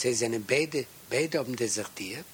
Sie sind beide, beide haben desertiert.